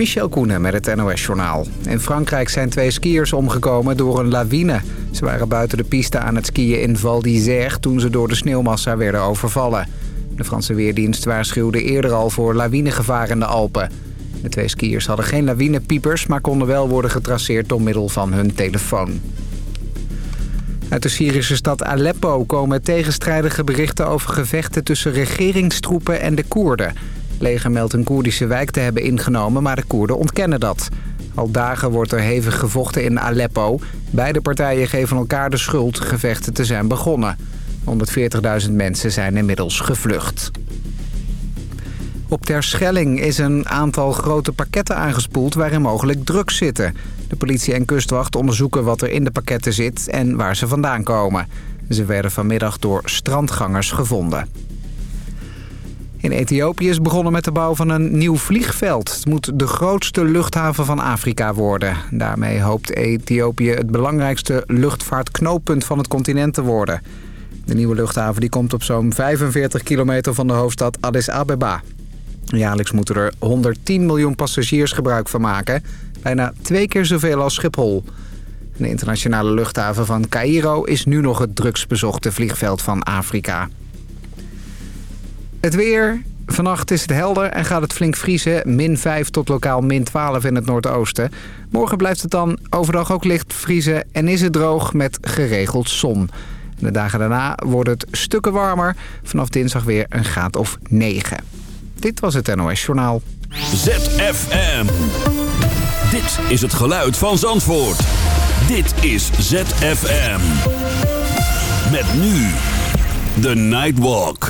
Michel Koenen met het NOS-journaal. In Frankrijk zijn twee skiers omgekomen door een lawine. Ze waren buiten de piste aan het skiën in Val d'Isère... toen ze door de sneeuwmassa werden overvallen. De Franse Weerdienst waarschuwde eerder al voor lawinegevaar in de Alpen. De twee skiers hadden geen lawinepiepers... maar konden wel worden getraceerd door middel van hun telefoon. Uit de Syrische stad Aleppo komen tegenstrijdige berichten over gevechten tussen regeringstroepen en de Koerden. Leger meldt een Koerdische wijk te hebben ingenomen, maar de Koerden ontkennen dat. Al dagen wordt er hevig gevochten in Aleppo. Beide partijen geven elkaar de schuld gevechten te zijn begonnen. 140.000 mensen zijn inmiddels gevlucht. Op Terschelling is een aantal grote pakketten aangespoeld waarin mogelijk drugs zitten. De politie en kustwacht onderzoeken wat er in de pakketten zit en waar ze vandaan komen. Ze werden vanmiddag door strandgangers gevonden. In Ethiopië is begonnen met de bouw van een nieuw vliegveld. Het moet de grootste luchthaven van Afrika worden. Daarmee hoopt Ethiopië het belangrijkste luchtvaartknooppunt van het continent te worden. De nieuwe luchthaven die komt op zo'n 45 kilometer van de hoofdstad Addis Abeba. Jaarlijks moeten er 110 miljoen passagiers gebruik van maken. Bijna twee keer zoveel als Schiphol. De internationale luchthaven van Cairo is nu nog het drugsbezochte vliegveld van Afrika. Het weer. Vannacht is het helder en gaat het flink vriezen. Min 5 tot lokaal min 12 in het noordoosten. Morgen blijft het dan overdag ook licht vriezen en is het droog met geregeld zon. De dagen daarna wordt het stukken warmer. Vanaf dinsdag weer een graad of 9. Dit was het NOS Journaal. ZFM. Dit is het geluid van Zandvoort. Dit is ZFM. Met nu The Nightwalk.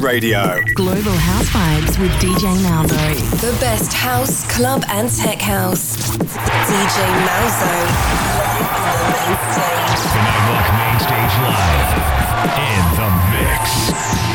Radio. Global House Vibes with DJ Malzo. The best house, club, and tech house. DJ Malzo. Live on the main stage. The Nightwalk Main Stage Live. In the mix.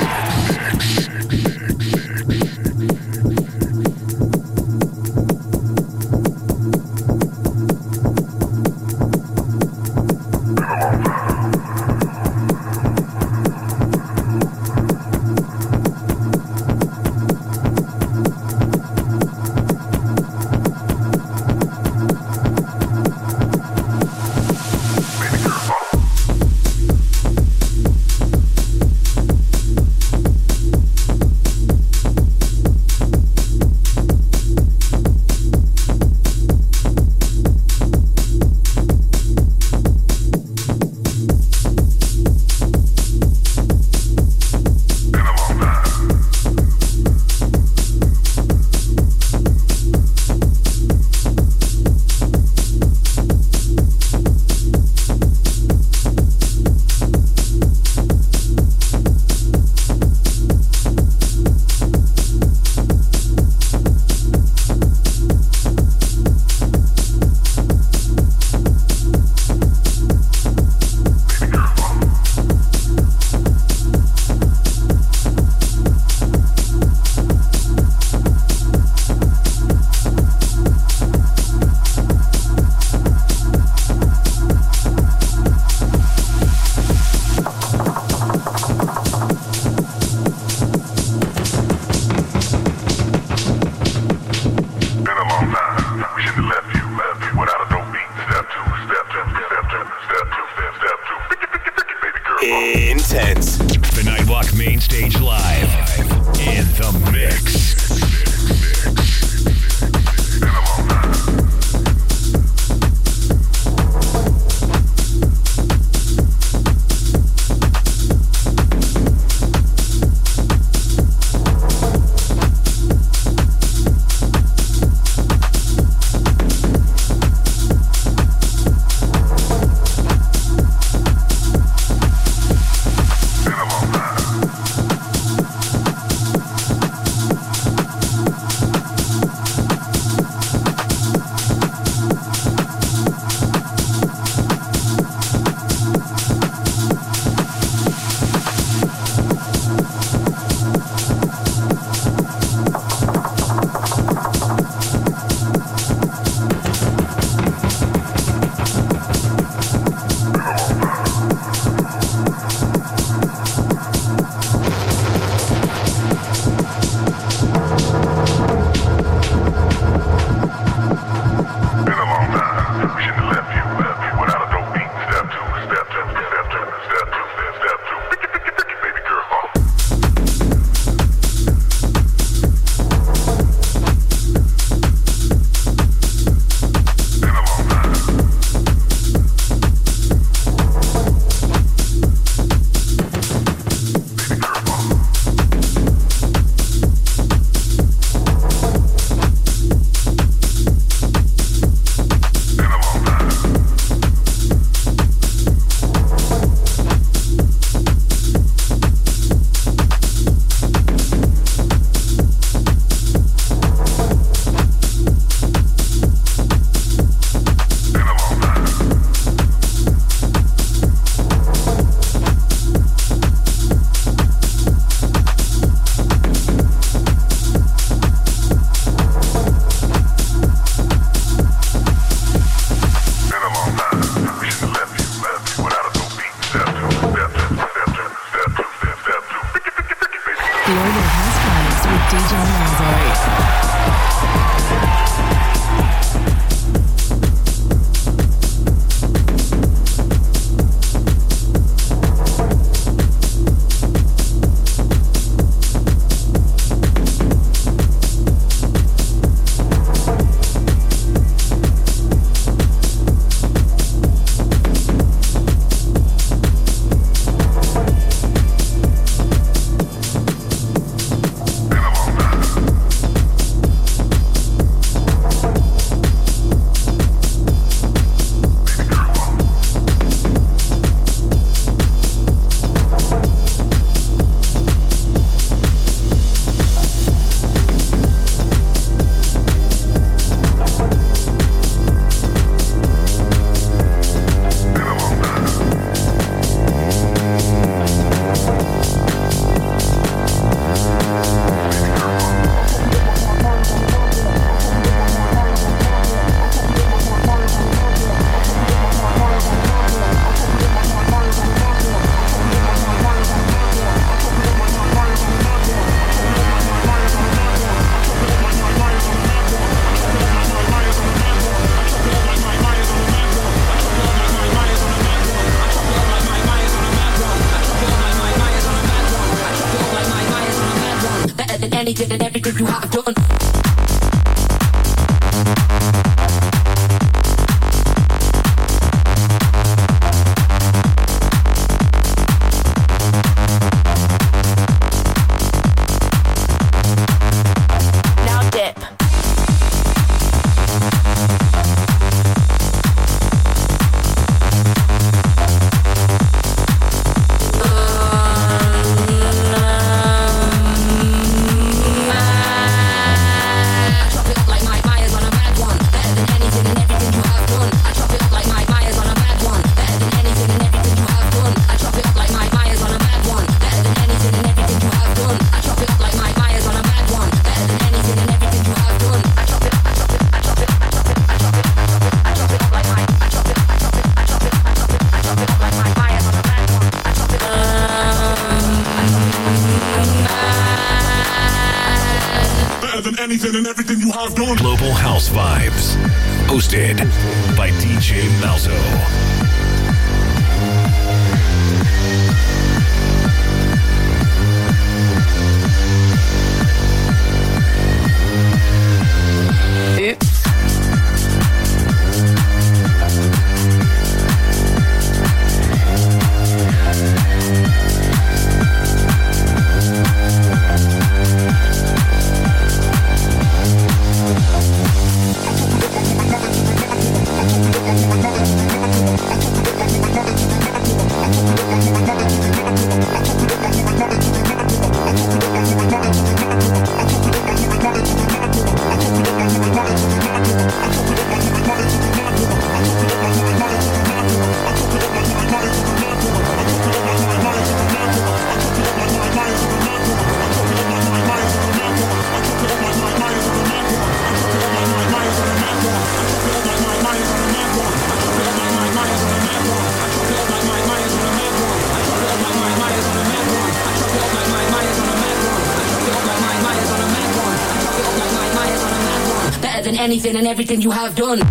And everything you have done.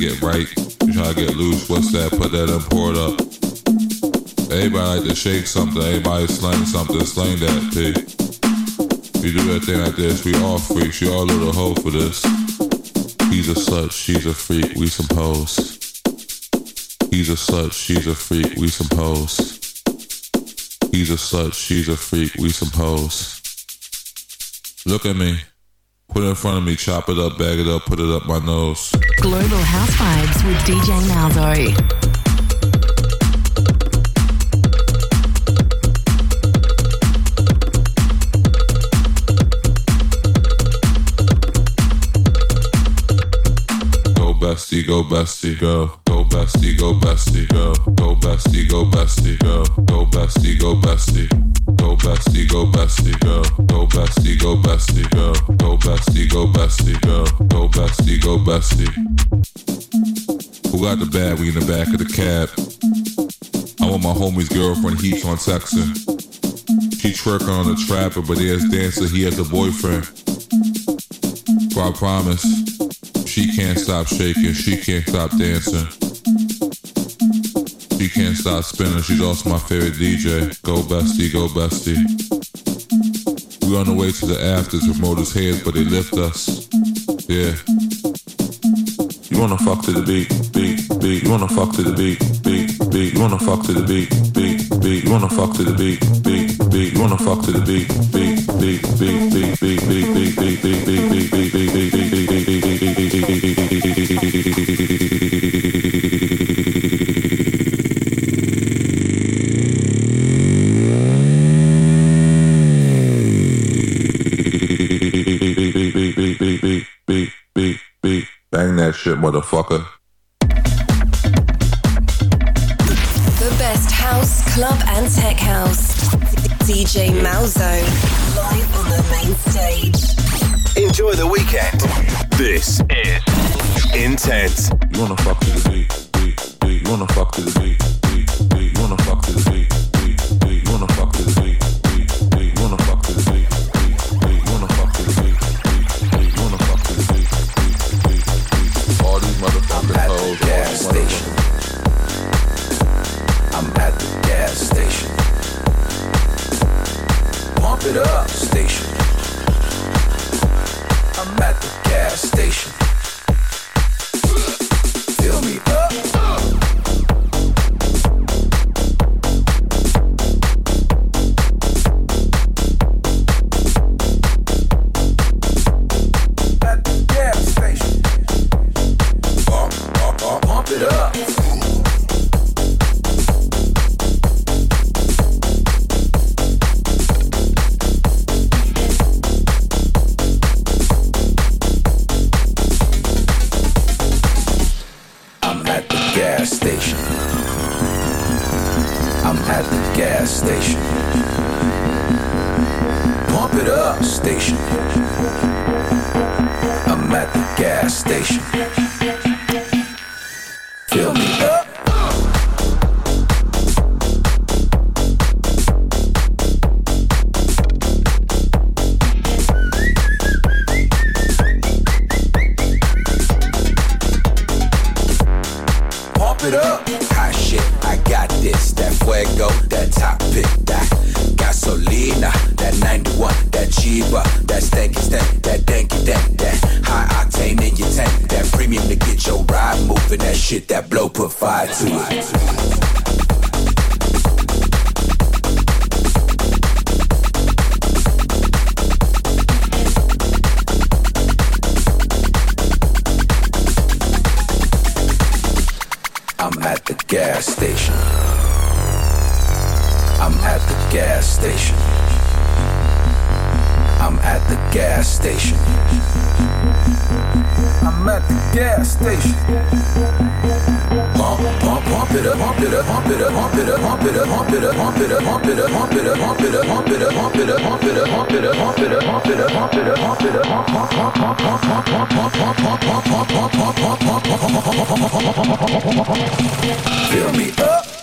Get right, you try to get loose. What's that? Put that it up. Everybody like to shake something, everybody slang something, slang that pig. You do that thing like this, we all freaks, you all little hoe for this. He's a slut, she's a freak, we some hoes. He's a slut, she's a freak, we some hoes. He's a slut, she's a freak, we some hoes. Look at me. Put it in front of me, chop it up, bag it up, put it up my nose. Global House Vibes with DJ Malzo. Go bestie, go bestie, go. Go bestie, go bestie, go. Go bestie, go bestie, go. Go bestie, go bestie. Go bestie, go bestie, go. Go bestie, go bestie, go. Go bestie, go bestie, go. Go bestie, go bestie. Who got the bag? We in the back of the cab. I want my homie's girlfriend heat on texting. She twerking on the trapper, but there's dancer, he has a boyfriend. So I promise, she can't stop shaking, she can't stop dancing. She can't stop spinning, she's also my favorite DJ. Go bestie, go bestie. We on the way to the afters with motors heads, but they lift us. Yeah. You wanna fuck to the beat, beat, beat. You wanna fuck to the beat, beat, beat. You wanna fuck to the beat, beat, beat. You wanna fuck to the beat, beat, beat. You wanna fuck to the beat, beat, beat, beat, beat, beat, beat, beat, beat, beat, beat, beat, beat, beat, beat, beat, beat, beat, Bang that shit, motherfucker. The best house, club, and tech house. DJ Malzo. Live on the main stage. Enjoy the weekend. This is Intense. You wanna fuck to I'm at the gas station. I'm at the gas station. I'm at the gas station. I'm at the gas station. Pump, pump, pump it up, pump it up, pump it up, pump it up, pump it up, pump it up, pump it up, pump it up, pump it up, pump it up, pump it up, pump it up, pump it up, pump it up, pump it up, pump it up, pump it up, pump it up, pump, pump, pump, pump, pump, pump, pump, me up.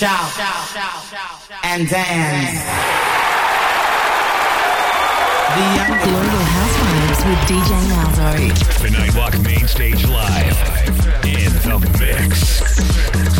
shout, and dance. The young Global House Vibes with DJ Malzo. The Nightwalk Main Stage Live in the mix.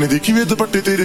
ਜਾਣੇ ਦੇਖੀ ਵੇ ਦੁਪੱਟੇ ਤੇਰੇ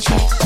check.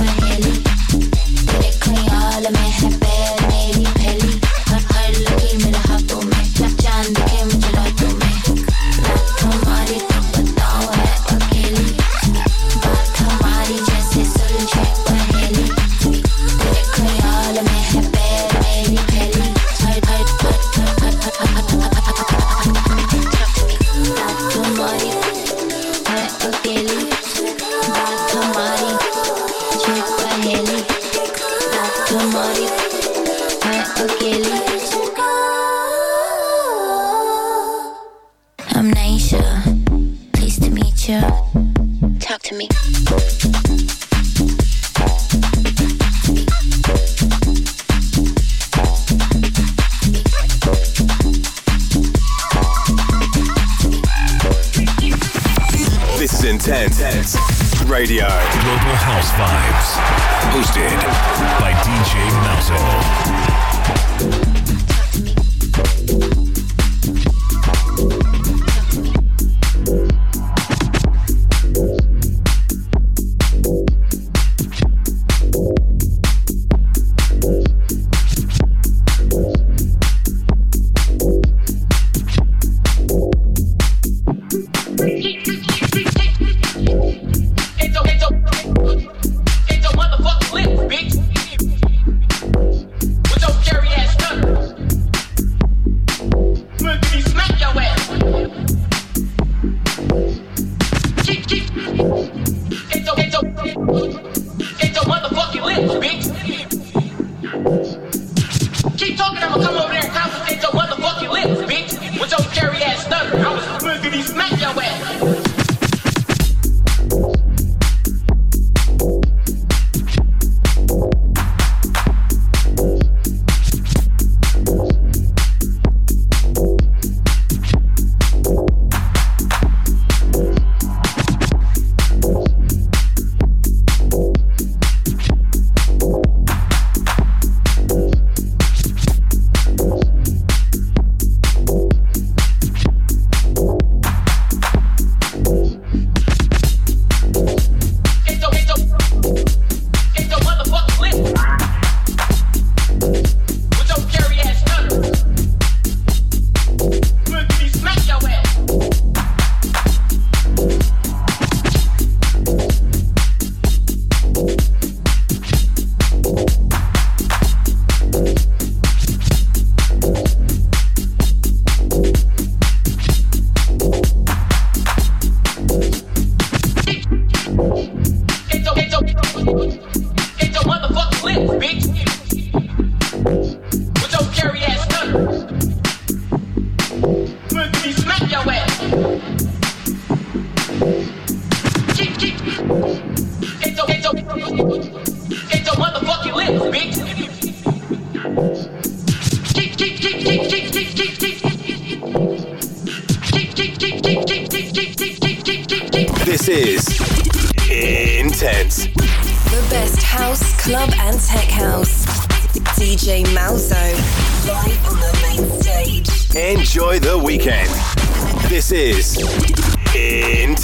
Keep talking, I'ma come over there and confiscate your motherfucking lips, bitch. With your scary ass stutter. I was gonna smack your ass.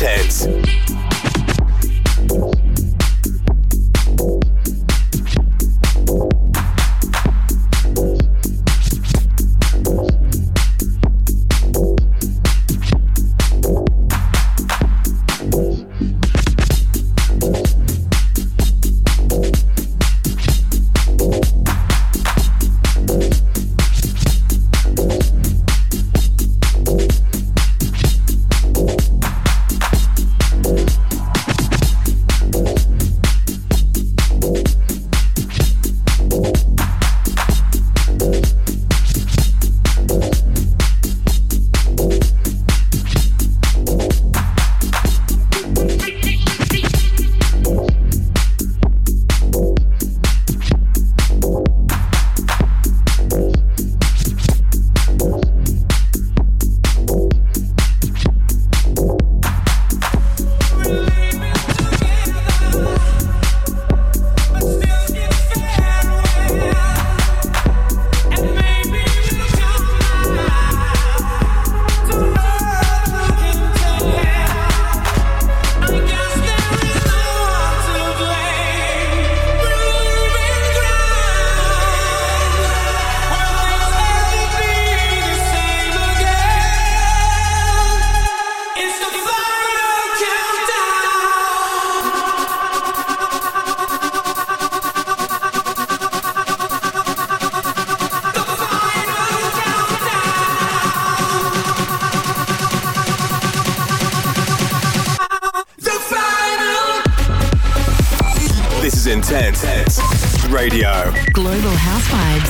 Intense.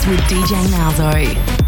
With DJ Malzo.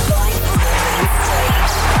Live